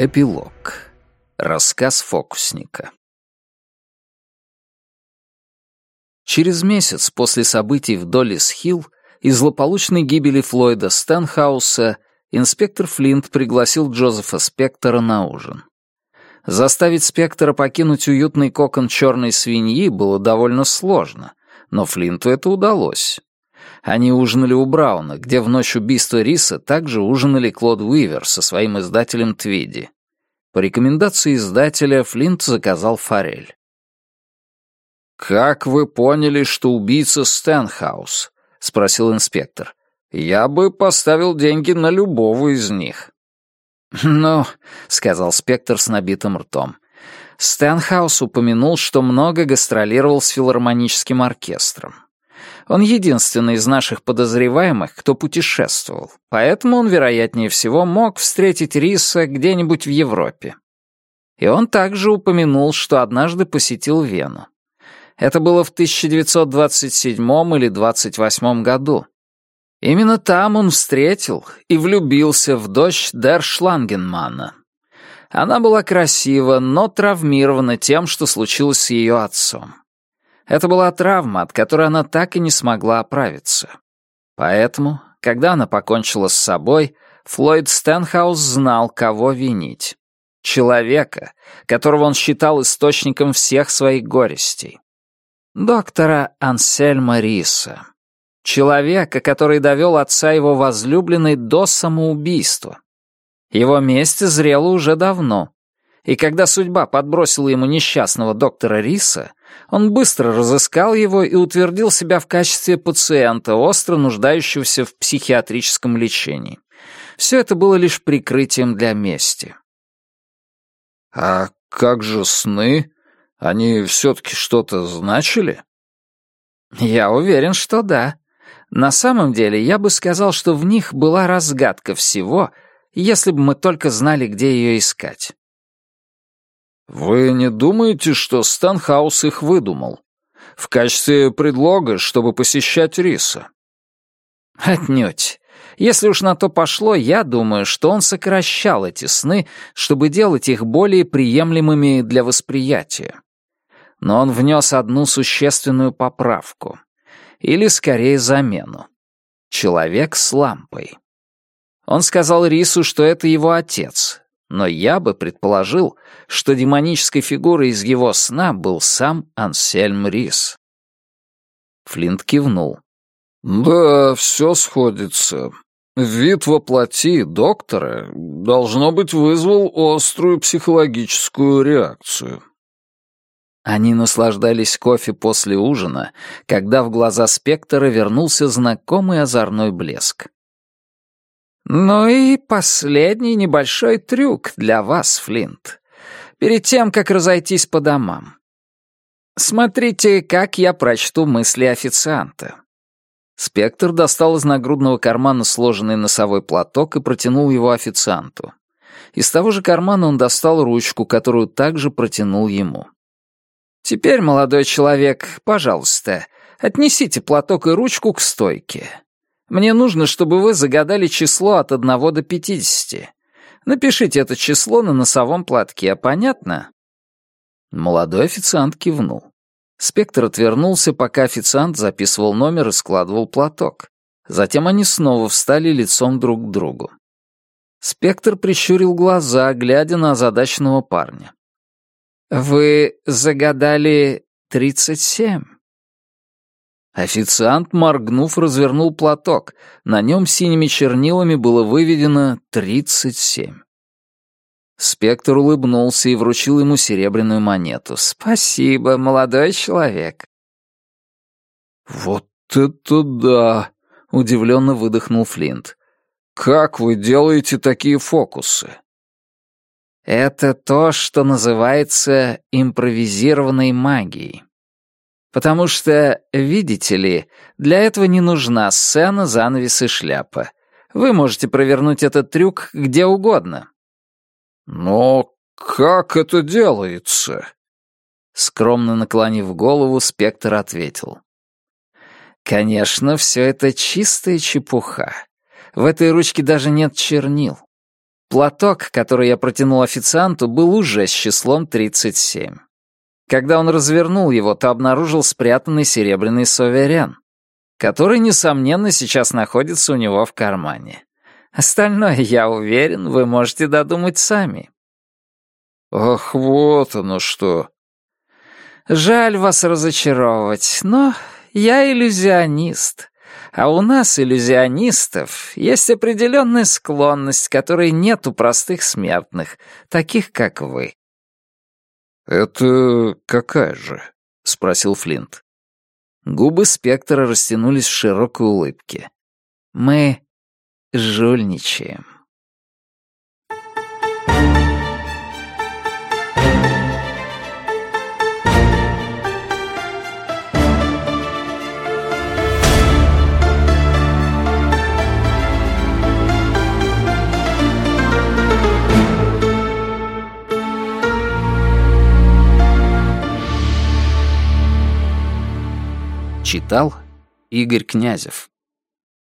Эпилог. Рассказ фокусника. Через месяц после событий в Доллис-Хилл и злополучной гибели Флойда Стэнхауса инспектор Флинт пригласил Джозефа Спектора на ужин. Заставить Спектора покинуть уютный кокон черной свиньи было довольно сложно, но Флинту это удалось. Они ужинали у Брауна, где в ночь убийства Риса также ужинали Клод Уивер со своим издателем Твиди. По рекомендации издателя Флинт заказал форель. «Как вы поняли, что убийца Стэнхаус?» — спросил инспектор. «Я бы поставил деньги на любого из них». «Ну», — сказал спектр с набитым ртом, — Стэнхаус упомянул, что много гастролировал с филармоническим оркестром. Он единственный из наших подозреваемых, кто путешествовал, поэтому он, вероятнее всего, мог встретить Риса где-нибудь в Европе. И он также упомянул, что однажды посетил Вену. Это было в 1927 или 28 году. Именно там он встретил и влюбился в дочь Дершлангенмана. Она была красива, но травмирована тем, что случилось с ее отцом. Это была травма, от которой она так и не смогла оправиться. Поэтому, когда она покончила с собой, Флойд Стэнхаус знал, кого винить. Человека, которого он считал источником всех своих горестей. Доктора Ансельма Риса. Человека, который довел отца его возлюбленной до самоубийства. Его месть зрела уже давно. И когда судьба подбросила ему несчастного доктора Риса, он быстро разыскал его и утвердил себя в качестве пациента, остро нуждающегося в психиатрическом лечении. Все это было лишь прикрытием для мести. «А как же сны? Они все-таки что-то значили?» «Я уверен, что да. На самом деле, я бы сказал, что в них была разгадка всего, если бы мы только знали, где ее искать. «Вы не думаете, что Станхаус их выдумал? В качестве предлога, чтобы посещать Риса?» «Отнюдь. Если уж на то пошло, я думаю, что он сокращал эти сны, чтобы делать их более приемлемыми для восприятия. Но он внес одну существенную поправку. Или, скорее, замену. Человек с лампой. Он сказал Рису, что это его отец, но я бы предположил, что демонической фигурой из его сна был сам Ансельм Рис. Флинт кивнул. «Да, все сходится. Вид воплоти доктора, должно быть, вызвал острую психологическую реакцию». Они наслаждались кофе после ужина, когда в глаза спектра вернулся знакомый озорной блеск. Ну и последний небольшой трюк для вас, Флинт. Перед тем, как разойтись по домам. Смотрите, как я прочту мысли официанта. Спектр достал из нагрудного кармана сложенный носовой платок и протянул его официанту. Из того же кармана он достал ручку, которую также протянул ему. «Теперь, молодой человек, пожалуйста, отнесите платок и ручку к стойке. Мне нужно, чтобы вы загадали число от 1 до 50. Напишите это число на носовом платке, понятно?» Молодой официант кивнул. Спектр отвернулся, пока официант записывал номер и складывал платок. Затем они снова встали лицом друг к другу. Спектр прищурил глаза, глядя на озадаченного парня. «Вы загадали тридцать семь?» Официант, моргнув, развернул платок. На нем синими чернилами было выведено «тридцать семь». Спектр улыбнулся и вручил ему серебряную монету. «Спасибо, молодой человек». «Вот это да!» — удивленно выдохнул Флинт. «Как вы делаете такие фокусы?» «Это то, что называется импровизированной магией», Потому что, видите ли, для этого не нужна сцена, занавес и шляпа. Вы можете провернуть этот трюк где угодно. Но как это делается? Скромно наклонив голову, спектр ответил. Конечно, все это чистая чепуха. В этой ручке даже нет чернил. Платок, который я протянул официанту, был уже с числом 37. Когда он развернул его, то обнаружил спрятанный серебряный суверен, который, несомненно, сейчас находится у него в кармане. Остальное, я уверен, вы можете додумать сами. «Ах, вот оно что!» «Жаль вас разочаровывать, но я иллюзионист. А у нас, иллюзионистов, есть определенная склонность, которой нет у простых смертных, таких как вы». «Это какая же?» — спросил Флинт. Губы спектра растянулись в широкой улыбке. «Мы жульничаем». Читал Игорь Князев